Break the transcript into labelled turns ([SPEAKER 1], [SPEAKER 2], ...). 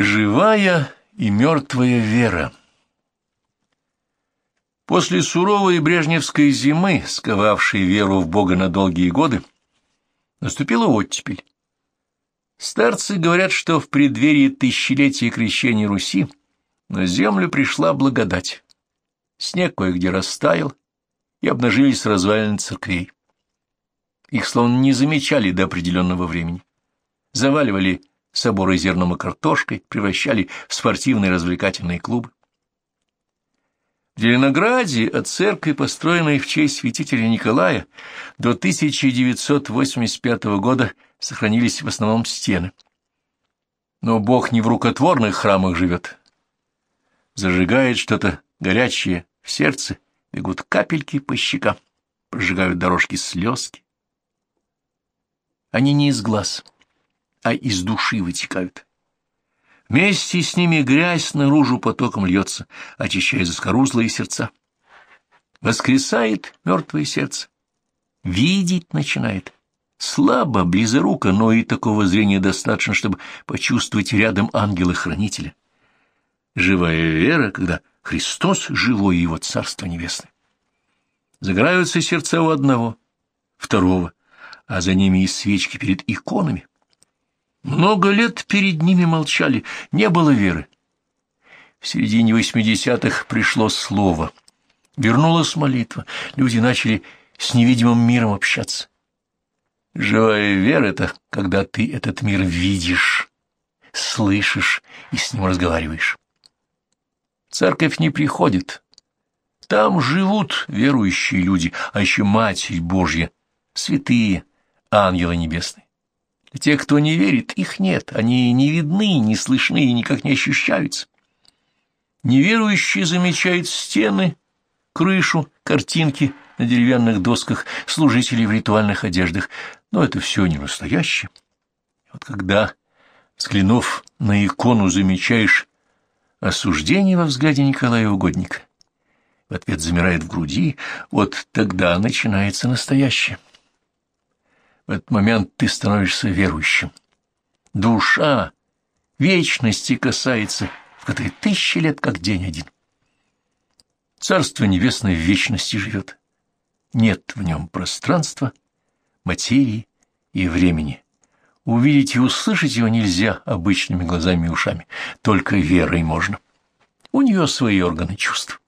[SPEAKER 1] Живая и мертвая вера После суровой брежневской зимы, сковавшей веру в Бога на долгие годы, наступила оттепель. Старцы говорят, что в преддверии тысячелетия крещения Руси на землю пришла благодать. Снег кое-где растаял, и обнажились развалины церквей. Их словно не замечали до определенного времени. Заваливали соборы зерном и картошкой превращали в спортивные развлекательные клубы. В Зеленограде от церкви, построенной в честь святителя Николая, до 1985 года сохранились в основном стены. Но Бог не в рукотворных храмах живет. Зажигает что-то горячее в сердце, бегут капельки по щекам, прожигают дорожки слезки. Они не из глаз а из души вытекают. Вместе с ними грязь наружу потоком льется, очищая заскорузлые сердца. Воскресает мертвое сердце, видеть начинает. Слабо, близоруко, но и такого зрения достаточно, чтобы почувствовать рядом ангела-хранителя. Живая вера, когда Христос — живое его Царство Небесное. Загораются сердца у одного, второго, а за ними и свечки перед иконами. Много лет перед ними молчали, не было веры. В середине восьмидесятых пришло слово. Вернулась молитва. Люди начали с невидимым миром общаться. Живая вера — это когда ты этот мир видишь, слышишь и с ним разговариваешь. Церковь не приходит. Там живут верующие люди, а еще Матерь Божья, святые, ангелы небесные. Для тех, кто не верит, их нет, они не видны, не слышны и никак не ощущаются. Неверующие замечают стены, крышу, картинки на деревянных досках, служителей в ритуальных одеждах, но это все не настоящее. Вот когда, взглянув на икону, замечаешь осуждение во взгляде Николая Угодника, в ответ замирает в груди, вот тогда начинается настоящее. В этот момент ты становишься верующим. Душа вечности касается, в которой тысячи лет как день один. Царство небесное в вечности живет. Нет в нем пространства, материи и времени. Увидеть и услышать его нельзя обычными глазами и ушами, только верой можно. У нее свои органы чувств.